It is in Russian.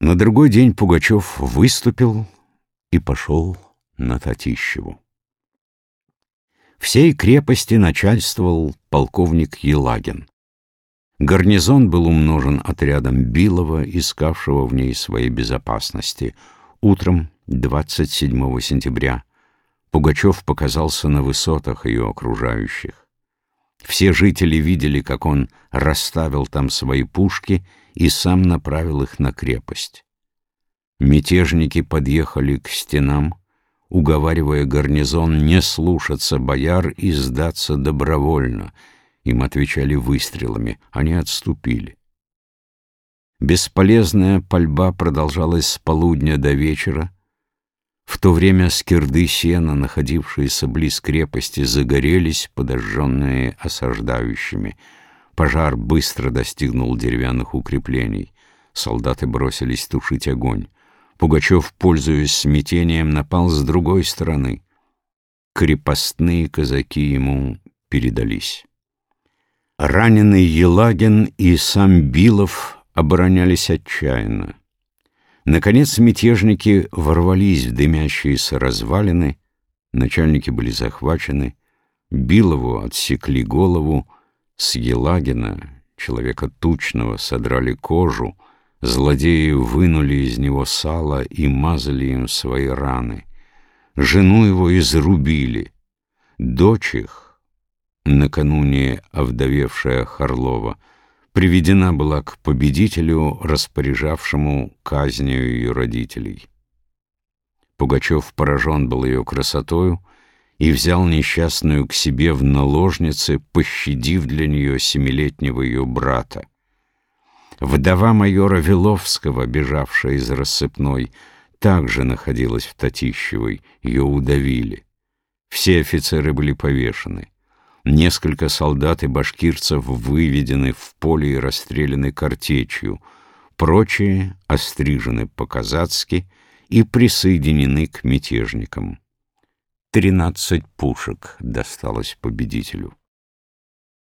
На другой день Пугачев выступил и пошел на Татищеву. Всей крепости начальствовал полковник Елагин. Гарнизон был умножен отрядом Билова, искавшего в ней своей безопасности. Утром 27 сентября Пугачев показался на высотах ее окружающих. Все жители видели, как он расставил там свои пушки и сам направил их на крепость. Мятежники подъехали к стенам, уговаривая гарнизон не слушаться бояр и сдаться добровольно. Им отвечали выстрелами, они отступили. Бесполезная пальба продолжалась с полудня до вечера, в то время скирды сена, находившиеся близ крепости, загорелись, подожженные осаждающими. Пожар быстро достигнул деревянных укреплений. Солдаты бросились тушить огонь. Пугачев, пользуясь смятением, напал с другой стороны. Крепостные казаки ему передались. Раненый Елагин и сам Билов оборонялись отчаянно. Наконец мятежники ворвались в дымящиеся развалины, начальники были захвачены, Билову отсекли голову, с Елагина, человека тучного, содрали кожу, злодеи вынули из него сало и мазали им свои раны. Жену его изрубили. Дочь их, накануне овдовевшая Харлова, приведена была к победителю, распоряжавшему казнью ее родителей. Пугачев поражен был ее красотою и взял несчастную к себе в наложницы, пощадив для нее семилетнего ее брата. Вдова майора Виловского, бежавшая из рассыпной, также находилась в Татищевой, ее удавили. Все офицеры были повешены. Несколько солдат и башкирцев выведены в поле и расстреляны картечью. Прочие острижены по-казацки и присоединены к мятежникам. Тринадцать пушек досталось победителю.